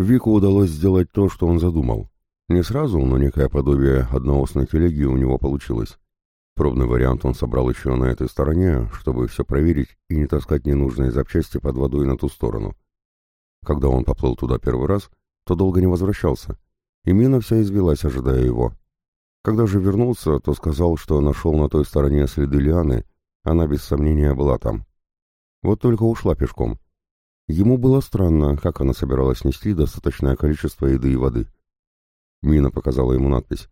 Вику удалось сделать то, что он задумал. Не сразу, но некое подобие одноосной телеги у него получилось. Пробный вариант он собрал еще на этой стороне, чтобы все проверить и не таскать ненужные запчасти под водой на ту сторону. Когда он поплыл туда первый раз, то долго не возвращался, и мина вся извелась, ожидая его. Когда же вернулся, то сказал, что нашел на той стороне следы лианы, она без сомнения была там. Вот только ушла пешком. Ему было странно, как она собиралась нести достаточное количество еды и воды. Мина показала ему надпись.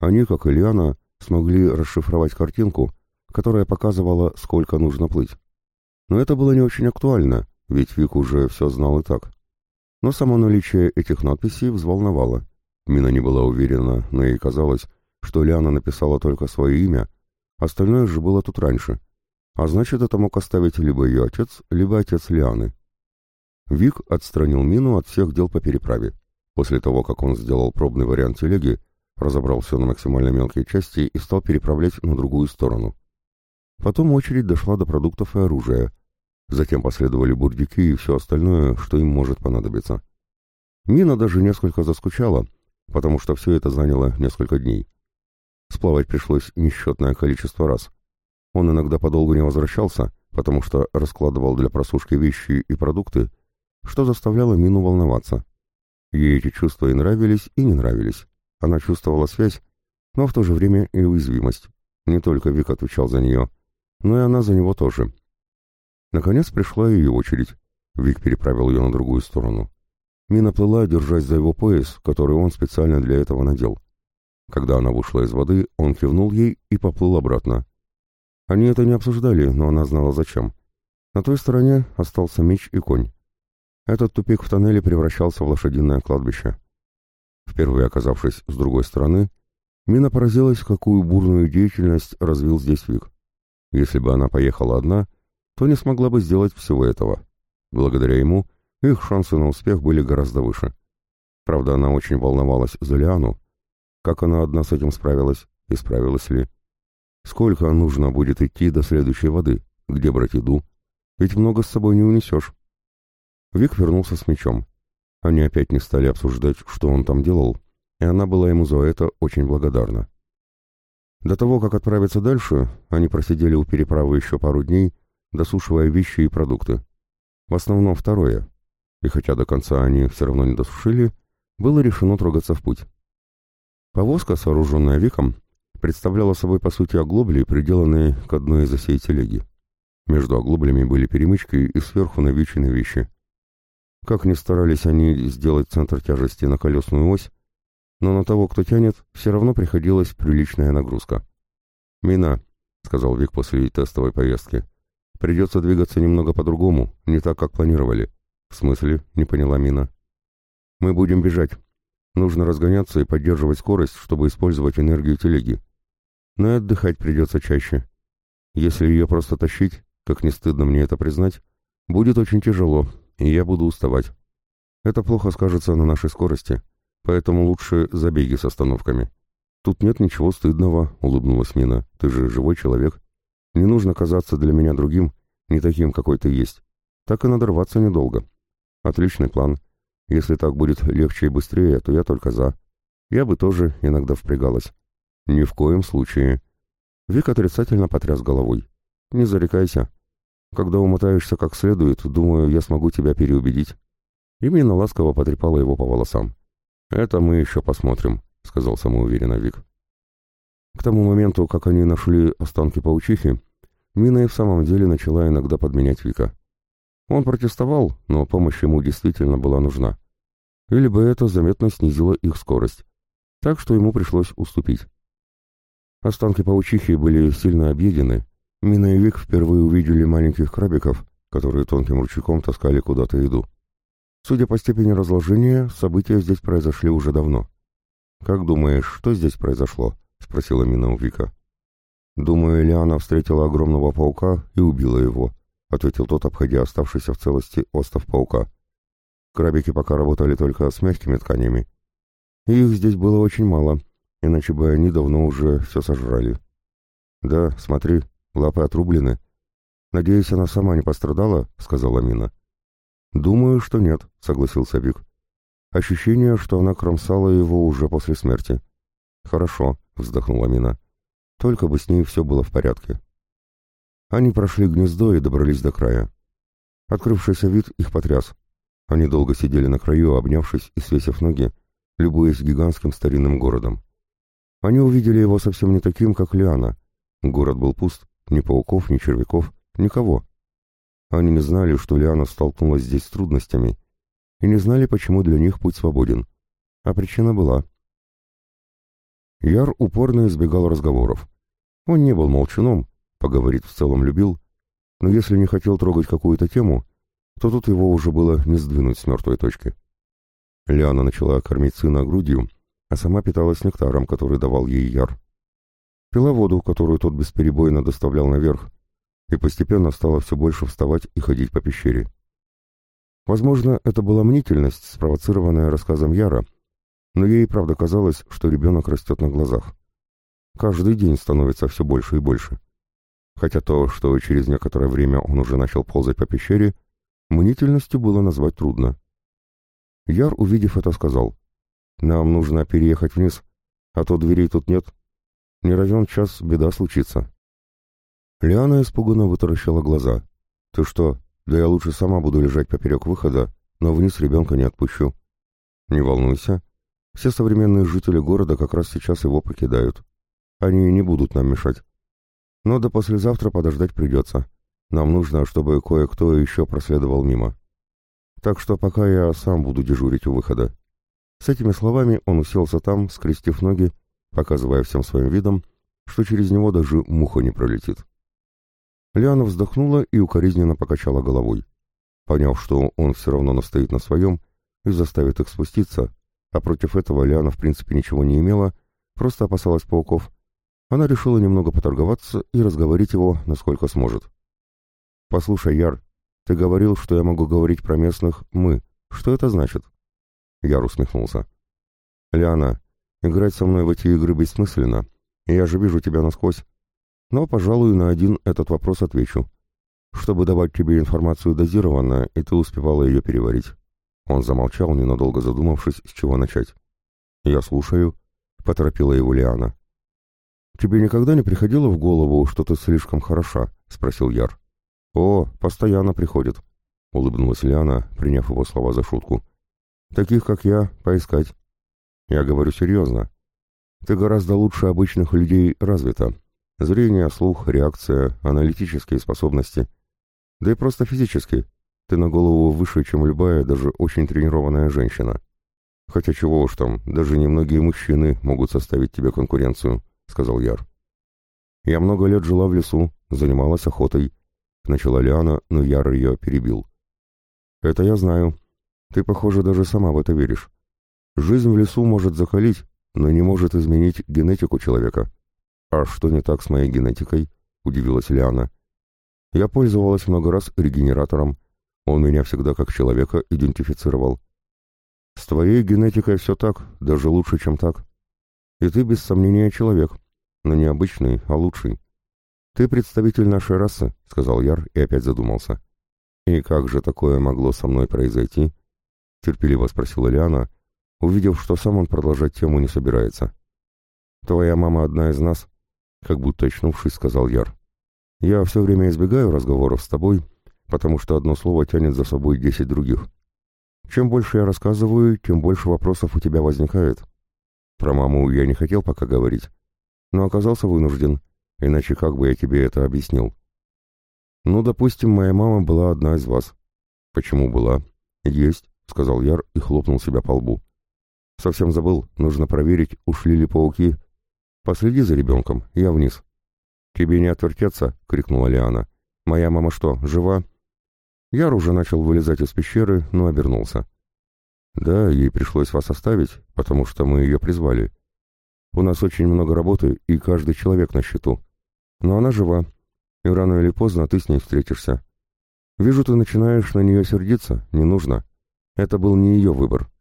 Они, как и Лиана, смогли расшифровать картинку, которая показывала, сколько нужно плыть. Но это было не очень актуально, ведь Вик уже все знал и так. Но само наличие этих надписей взволновало. Мина не была уверена, но ей казалось, что Лиана написала только свое имя, остальное же было тут раньше. А значит, это мог оставить либо ее отец, либо отец Лианы. Вик отстранил Мину от всех дел по переправе. После того, как он сделал пробный вариант телеги, разобрал все на максимально мелкие части и стал переправлять на другую сторону. Потом очередь дошла до продуктов и оружия. Затем последовали бурдюки и все остальное, что им может понадобиться. Мина даже несколько заскучала, потому что все это заняло несколько дней. Сплавать пришлось несчетное количество раз. Он иногда подолгу не возвращался, потому что раскладывал для просушки вещи и продукты, что заставляло Мину волноваться. Ей эти чувства и нравились, и не нравились. Она чувствовала связь, но в то же время и уязвимость. Не только Вик отвечал за нее, но и она за него тоже. Наконец пришла ее очередь. Вик переправил ее на другую сторону. Мина плыла, держась за его пояс, который он специально для этого надел. Когда она вышла из воды, он кивнул ей и поплыл обратно. Они это не обсуждали, но она знала зачем. На той стороне остался меч и конь. Этот тупик в тоннеле превращался в лошадиное кладбище. Впервые оказавшись с другой стороны, Мина поразилась, какую бурную деятельность развил здесь Вик. Если бы она поехала одна, то не смогла бы сделать всего этого. Благодаря ему их шансы на успех были гораздо выше. Правда, она очень волновалась за Лиану. Как она одна с этим справилась, и справилась ли? Сколько нужно будет идти до следующей воды? Где брать еду? Ведь много с собой не унесешь. Вик вернулся с мечом. Они опять не стали обсуждать, что он там делал, и она была ему за это очень благодарна. До того, как отправиться дальше, они просидели у переправы еще пару дней, досушивая вещи и продукты. В основном второе. И хотя до конца они все равно не досушили, было решено трогаться в путь. Повозка, сооруженная Виком, представляла собой по сути оглобли, приделанные к одной из осей телеги. Между оглоблями были перемычки и сверху навечены вещи. Как ни старались они сделать центр тяжести на колесную ось, но на того, кто тянет, все равно приходилась приличная нагрузка. «Мина», — сказал Вик после тестовой поездки, — «придется двигаться немного по-другому, не так, как планировали». «В смысле?» — не поняла Мина. «Мы будем бежать. Нужно разгоняться и поддерживать скорость, чтобы использовать энергию телеги. Но и отдыхать придется чаще. Если ее просто тащить, как не стыдно мне это признать, будет очень тяжело, и я буду уставать. Это плохо скажется на нашей скорости, поэтому лучше забеги с остановками. Тут нет ничего стыдного, улыбнулась Мина. Ты же живой человек. Не нужно казаться для меня другим, не таким, какой ты есть. Так и надо рваться недолго. Отличный план. Если так будет легче и быстрее, то я только за. Я бы тоже иногда впрягалась. Ни в коем случае. Вик отрицательно потряс головой. Не зарекайся. Когда умотаешься как следует, думаю, я смогу тебя переубедить. Именно ласково потрепала его по волосам. «Это мы еще посмотрим», — сказал самоуверенно Вик. К тому моменту, как они нашли останки паучихи, Мина и в самом деле начала иногда подменять Вика. Он протестовал, но помощь ему действительно была нужна. Или бы это заметно снизило их скорость. Так что ему пришлось уступить. Останки паучихи были сильно объедены, Мина и Вик впервые увидели маленьких крабиков, которые тонким ручейком таскали куда-то еду. Судя по степени разложения, события здесь произошли уже давно. «Как думаешь, что здесь произошло?» — спросила Мина у Вика. «Думаю, Лиана встретила огромного паука и убила его», — ответил тот, обходя оставшийся в целости остов паука. Крабики пока работали только с мягкими тканями. Их здесь было очень мало, иначе бы они давно уже все сожрали. «Да, смотри», Лапы отрублены. Надеюсь, она сама не пострадала, сказала Мина. Думаю, что нет, согласился Вик. Ощущение, что она кромсала его уже после смерти. «Хорошо», — вздохнула Мина. «Только бы с ней все было в порядке». Они прошли гнездо и добрались до края. Открывшийся вид их потряс. Они долго сидели на краю, обнявшись и свесив ноги, любуясь гигантским старинным городом. Они увидели его совсем не таким, как Лиана. Город был пуст, ни пауков, ни червяков, никого. Они не знали, что Лиана столкнулась здесь с трудностями, и не знали, почему для них путь свободен. А причина была. Яр упорно избегал разговоров. Он не был молчуном, поговорить в целом любил, но если не хотел трогать какую-то тему, то тут его уже было не сдвинуть с мертвой точки. Лиана начала кормить сына грудью, а сама питалась нектаром, который давал ей Яр. Пила воду, которую тот бесперебойно доставлял наверх, и постепенно стала все больше вставать и ходить по пещере. Возможно, это была мнительность, спровоцированная рассказом Яра, но ей правда казалось, что ребенок растет на глазах. Каждый день становится все больше и больше. Хотя то, что через некоторое время он уже начал ползать по пещере, мнительностью было назвать трудно. Яр, увидев это, сказал, «Нам нужно переехать вниз, а то дверей тут нет. Не равен час, беда случится». Лиана испуганно вытаращила глаза. «Ты что, да я лучше сама буду лежать поперек выхода, но вниз ребенка не отпущу. Не волнуйся. Все современные жители города как раз сейчас его покидают. Они не будут нам мешать. Но до послезавтра подождать придется. Нам нужно, чтобы кое-кто еще проследовал мимо. Так что пока я сам буду дежурить у выхода. С этими словами он уселся там, скрестив ноги, показывая всем своим видом, что через него даже муха не пролетит. Лиана вздохнула и укоризненно покачала головой. Поняв, что он все равно настоит на своем и заставит их спуститься, а против этого Лиана в принципе ничего не имела, просто опасалась пауков, она решила немного поторговаться и разговорить его, насколько сможет. «Послушай, Яр, ты говорил, что я могу говорить про местных «мы». Что это значит?» Яр усмехнулся. «Лиана, играть со мной в эти игры бессмысленно, я же вижу тебя насквозь. Но, пожалуй, на один этот вопрос отвечу. Чтобы давать тебе информацию дозированно, и ты успевала ее переварить. Он замолчал, ненадолго задумавшись, с чего начать. «Я слушаю», — поторопила его Лиана. «Тебе никогда не приходило в голову, что ты слишком хороша?» — спросил Яр. «О, постоянно приходит», — улыбнулась Лиана, приняв его слова за шутку. «Таких, как я, поискать». «Я говорю серьезно. Ты гораздо лучше обычных людей развита, Зрение, слух, реакция, аналитические способности. Да и просто физически. Ты на голову выше, чем любая, даже очень тренированная женщина. Хотя чего уж там, даже немногие мужчины могут составить тебе конкуренцию, сказал Яр. Я много лет жила в лесу, занималась охотой. Начала Лиана, но Яр ее перебил. Это я знаю. Ты, похоже, даже сама в это веришь. Жизнь в лесу может закалить, но не может изменить генетику человека. «А что не так с моей генетикой?» — удивилась Лиана. «Я пользовалась много раз регенератором. Он меня всегда как человека идентифицировал. С твоей генетикой все так, даже лучше, чем так. И ты, без сомнения, человек, но не обычный, а лучший. Ты представитель нашей расы», — сказал Яр и опять задумался. «И как же такое могло со мной произойти?» — терпеливо спросила Лиана, увидев, что сам он продолжать тему не собирается. «Твоя мама одна из нас, как будто очнувшись, сказал Яр. «Я все время избегаю разговоров с тобой, потому что одно слово тянет за собой десять других. Чем больше я рассказываю, тем больше вопросов у тебя возникает. Про маму я не хотел пока говорить, но оказался вынужден, иначе как бы я тебе это объяснил? Ну, допустим, моя мама была одна из вас. Почему была? Есть, сказал Яр и хлопнул себя по лбу. Совсем забыл, нужно проверить, ушли ли пауки «Последи за ребенком, я вниз». «Тебе не отвертеться!» — крикнула Лиана. «Моя мама что, жива?» Яр уже начал вылезать из пещеры, но обернулся. «Да, ей пришлось вас оставить, потому что мы ее призвали. У нас очень много работы, и каждый человек на счету. Но она жива, и рано или поздно ты с ней встретишься. Вижу, ты начинаешь на нее сердиться, не нужно. Это был не ее выбор.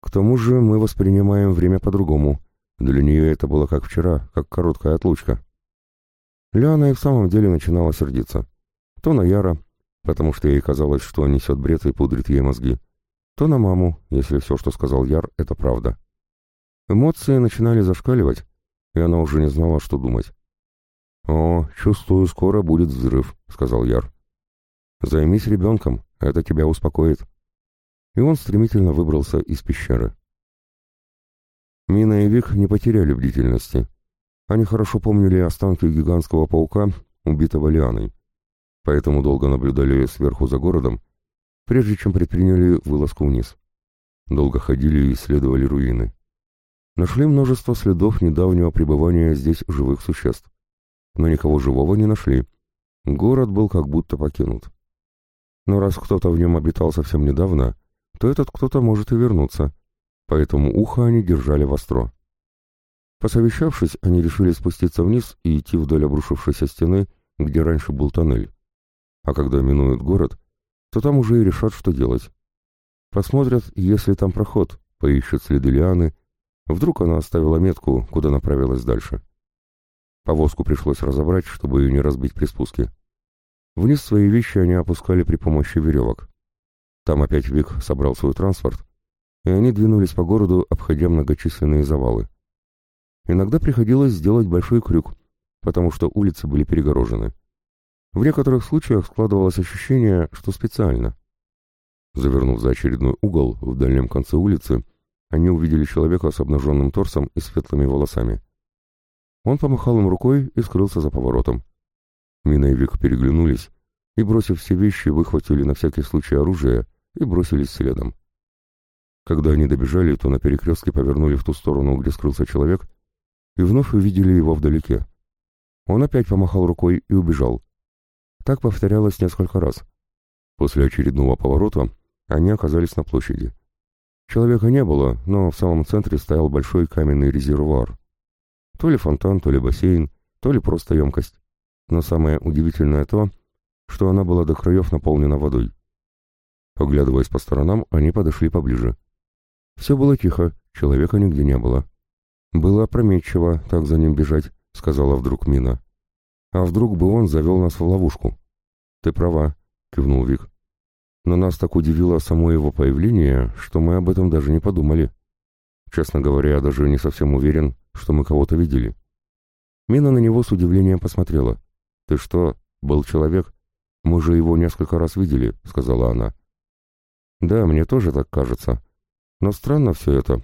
К тому же мы воспринимаем время по-другому, для нее это было как вчера, как короткая отлучка. Лиана и в самом деле начинала сердиться. То на Яра, потому что ей казалось, что он несет бред и пудрит ей мозги, то на маму, если все, что сказал Яр, это правда. Эмоции начинали зашкаливать, и она уже не знала, что думать. «О, чувствую, скоро будет взрыв», — сказал Яр. «Займись ребенком, это тебя успокоит». И он стремительно выбрался из пещеры. Мина и Вик не потеряли бдительности. Они хорошо помнили останки гигантского паука, убитого лианой. Поэтому долго наблюдали сверху за городом, прежде чем предприняли вылазку вниз. Долго ходили и исследовали руины. Нашли множество следов недавнего пребывания здесь живых существ. Но никого живого не нашли. Город был как будто покинут. Но раз кто-то в нем обитал совсем недавно, то этот кто-то может и вернуться, поэтому ухо они держали востро. Посовещавшись, они решили спуститься вниз и идти вдоль обрушившейся стены, где раньше был тоннель. А когда минуют город, то там уже и решат, что делать. Посмотрят, если там проход, поищут следы Лианы. Вдруг она оставила метку, куда направилась дальше. Повозку пришлось разобрать, чтобы ее не разбить при спуске. Вниз свои вещи они опускали при помощи веревок. Там опять Вик собрал свой транспорт, и они двинулись по городу, обходя многочисленные завалы. Иногда приходилось сделать большой крюк, потому что улицы были перегорожены. В некоторых случаях складывалось ощущение, что специально. Завернув за очередной угол в дальнем конце улицы, они увидели человека с обнаженным торсом и светлыми волосами. Он помахал им рукой и скрылся за поворотом. Мина и Вик переглянулись и, бросив все вещи, выхватили на всякий случай оружие и бросились следом. Когда они добежали, то на перекрестке повернули в ту сторону, где скрылся человек, и вновь увидели его вдалеке. Он опять помахал рукой и убежал. Так повторялось несколько раз. После очередного поворота они оказались на площади. Человека не было, но в самом центре стоял большой каменный резервуар. То ли фонтан, то ли бассейн, то ли просто емкость. Но самое удивительное то, что она была до краев наполнена водой. Поглядываясь по сторонам, они подошли поближе. Все было тихо, человека нигде не было. «Было опрометчиво так за ним бежать», — сказала вдруг Мина. А вдруг бы он завел нас в ловушку? Ты права, кивнул Вик. Но нас так удивило само его появление, что мы об этом даже не подумали. Честно говоря, я даже не совсем уверен, что мы кого-то видели. Мина на него с удивлением посмотрела. «Ты что, был человек? Мы же его несколько раз видели», — сказала она. «Да, мне тоже так кажется. Но странно все это.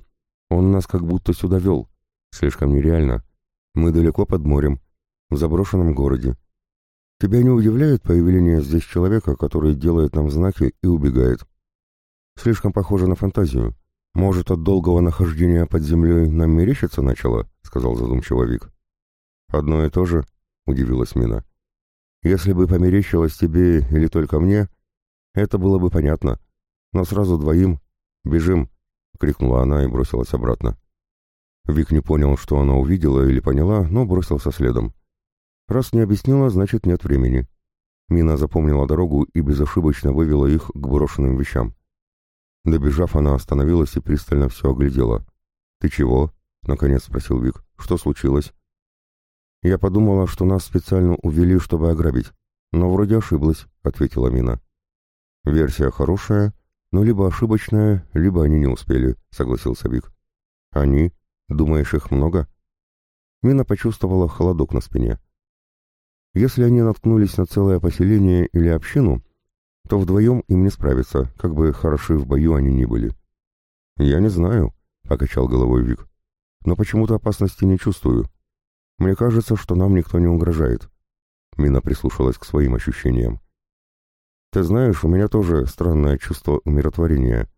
Он нас как будто сюда вел. Слишком нереально. Мы далеко под морем, в заброшенном городе. Тебя не удивляет появление здесь человека, который делает нам знаки и убегает? Слишком похоже на фантазию. Может, от долгого нахождения под землей нам мерещиться начало? Сказал задумчиво Вик. Одно и то же, удивилась Мина. Если бы померещилось тебе или только мне, это было бы понятно. Но сразу двоим. Бежим, крикнула она и бросилась обратно. Вик не понял, что она увидела или поняла, но бросился следом. Раз не объяснила, значит нет времени. Мина запомнила дорогу и безошибочно вывела их к брошенным вещам. Добежав, она остановилась и пристально все оглядела. «Ты чего?» — наконец спросил Вик. «Что случилось?» «Я подумала, что нас специально увели, чтобы ограбить. Но вроде ошиблась», — ответила Мина. «Версия хорошая, но либо ошибочная, либо они не успели», — согласился Вик. «Они? Думаешь, их много?» Мина почувствовала холодок на спине. Если они наткнулись на целое поселение или общину, то вдвоем им не справиться, как бы хороши в бою они ни были. «Я не знаю», — покачал головой Вик, — «но почему-то опасности не чувствую. Мне кажется, что нам никто не угрожает». Мина прислушалась к своим ощущениям. «Ты знаешь, у меня тоже странное чувство умиротворения.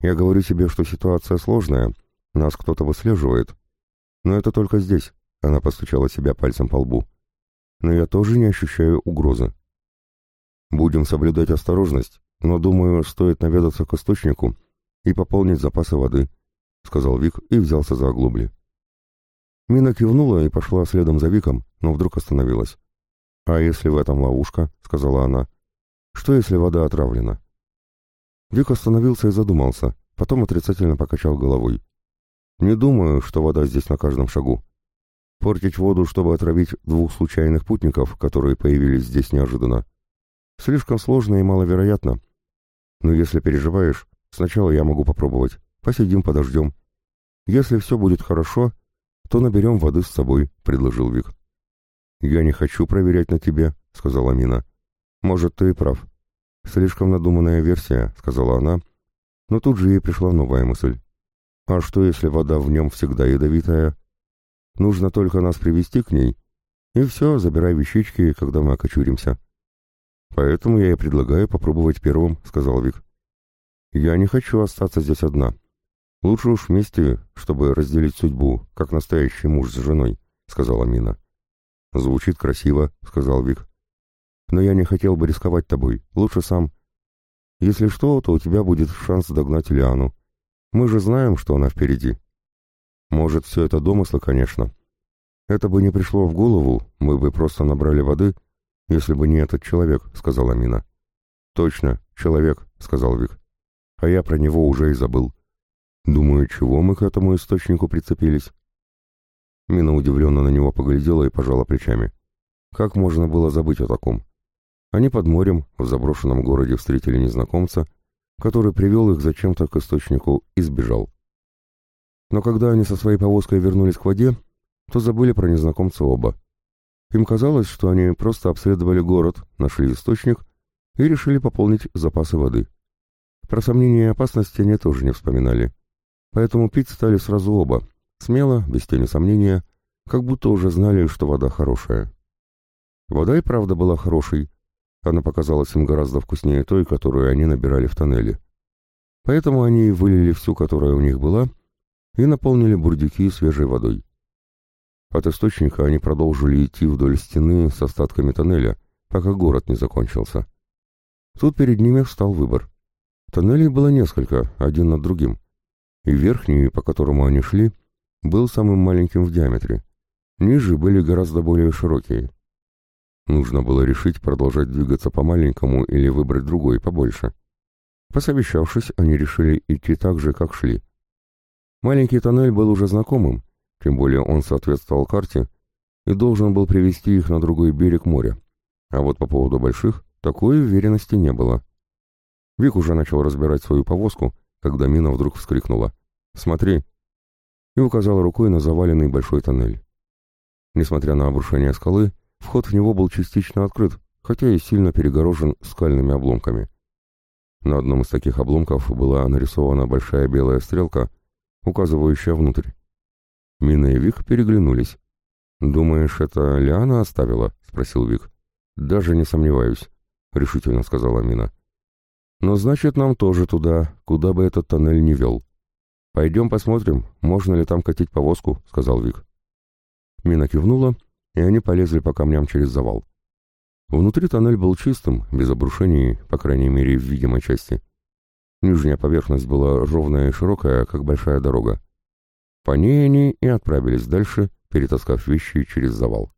Я говорю себе, что ситуация сложная, нас кто-то выслеживает. Но это только здесь», — она постучала себя пальцем по лбу но я тоже не ощущаю угрозы. Будем соблюдать осторожность, но, думаю, стоит наведаться к источнику и пополнить запасы воды, — сказал Вик и взялся за оглобли. Мина кивнула и пошла следом за Виком, но вдруг остановилась. «А если в этом ловушка?» — сказала она. «Что, если вода отравлена?» Вик остановился и задумался, потом отрицательно покачал головой. «Не думаю, что вода здесь на каждом шагу. Портить воду, чтобы отравить двух случайных путников, которые появились здесь неожиданно, слишком сложно и маловероятно. Но если переживаешь, Сначала я могу попробовать. Посидим, подождем. Если все будет хорошо, то наберем воды с собой», — предложил Вик. «Я не хочу проверять на тебе», — сказала Мина. «Может, ты и прав. Слишком надуманная версия», — сказала она, но тут же ей пришла новая мысль. «А что, если вода в нем всегда ядовитая? Нужно только нас привести к ней, и все, забирай вещички, когда мы окочуримся». «Поэтому я и предлагаю попробовать первым», — сказал Вик. «Я не хочу остаться здесь одна. Лучше уж вместе, чтобы разделить судьбу, как настоящий муж с женой», — сказала Мина. «Звучит красиво», — сказал Вик. «Но я не хотел бы рисковать тобой. Лучше сам. Если что, то у тебя будет шанс догнать Лиану. Мы же знаем, что она впереди». «Может, все это домыслы, конечно. Это бы не пришло в голову, мы бы просто набрали воды, если бы не этот человек», — сказала Мина. «Точно, человек», — сказал Вик. «А я про него уже и забыл. Думаю, чего мы к этому источнику прицепились?» Мина удивленно на него поглядела и пожала плечами. Как можно было забыть о таком? Они под морем, в заброшенном городе встретили незнакомца, который привел их зачем-то к источнику и сбежал. Но когда они со своей повозкой вернулись к воде, то забыли про незнакомца оба. Им казалось, что они просто обследовали город, нашли источник и решили пополнить запасы воды. Про сомнения и опасности они тоже не вспоминали. Поэтому пить стали сразу оба, Смело, без тени сомнения, как будто уже знали, что вода хорошая. Вода и правда была хорошей. Она показалась им гораздо вкуснее той, которую они набирали в тоннеле. Поэтому они вылили всю, которая у них была, и наполнили бурдюки свежей водой. От источника они продолжили идти вдоль стены с остатками тоннеля, пока город не закончился. Тут перед ними встал выбор. Тоннелей было несколько, один над другим. И верхний, по которому они шли, был самым маленьким в диаметре. Ниже были гораздо более широкие. Нужно было решить, продолжать двигаться по маленькому или выбрать другой, побольше. Посовещавшись, они решили идти так же, как шли. Маленький тоннель был уже знакомым, тем более он соответствовал карте и должен был привести их на другой берег моря. А вот по поводу больших, такой уверенности не было. Вик уже начал разбирать свою повозку, когда Мина вдруг вскрикнула. «Смотри!» и указал рукой на заваленный большой тоннель. Несмотря на обрушение скалы, вход в него был частично открыт, хотя и сильно перегорожен скальными обломками. На одном из таких обломков была нарисована большая белая стрелка, указывающая внутрь. Мина и Вик переглянулись. «Думаешь, это Лиана оставила?» — спросил Вик. «Даже не сомневаюсь», — решительно сказала Мина. «Но значит, нам тоже туда, куда бы этот тоннель не вел. «Пойдем посмотрим, можно ли там катить повозку», — сказал Вик. Мина кивнула, и они полезли по камням через завал. Внутри тоннель был чистым, без обрушений, по крайней мере, в видимой части. Нижняя поверхность была ровная и широкая, как большая дорога. По ней они и отправились дальше, перетаскав вещи через завал.